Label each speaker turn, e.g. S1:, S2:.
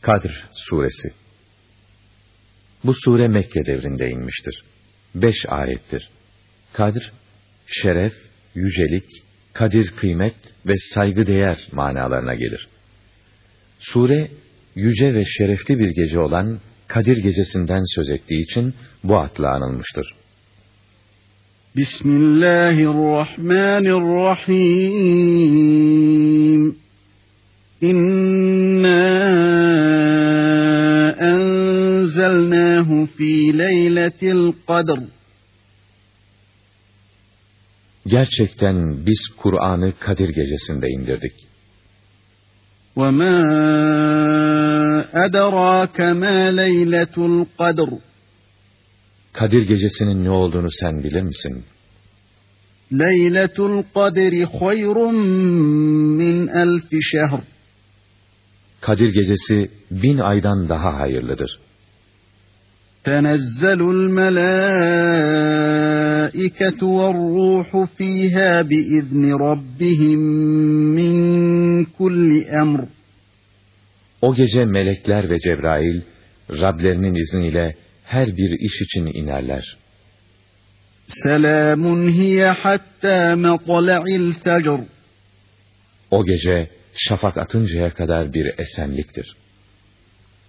S1: Kadr Suresi Bu sure Mekke devrinde inmiştir. Beş ayettir. Kadr, şeref, yücelik, kadir kıymet ve saygı değer manalarına gelir. Sure, yüce ve şerefli bir gece olan Kadir gecesinden söz ettiği için bu adla anılmıştır.
S2: Bismillahirrahmanirrahim. İnna enzelnahu fi leyletil kadr.
S1: Gerçekten biz Kur'an'ı Kadir gecesinde indirdik.
S2: وَمَا أَدَرَاكَ مَا لَيْلَةُ الْقَدْرِ
S1: Kadir gecesinin ne olduğunu sen bilir misin?
S2: Leyletul kadri hayrun min elfi şehr.
S1: Kadir gecesi bin aydan daha hayırlıdır.
S2: Melâiketu ve ruhu fîhâ biizni rabbihim min kulli emr.
S1: O gece melekler ve Cebrail, Rablerinin izniyle her bir iş için inerler.
S2: Selamun hiye hatta matla'il fecr.
S1: O gece şafak atıncaya kadar bir esenliktir.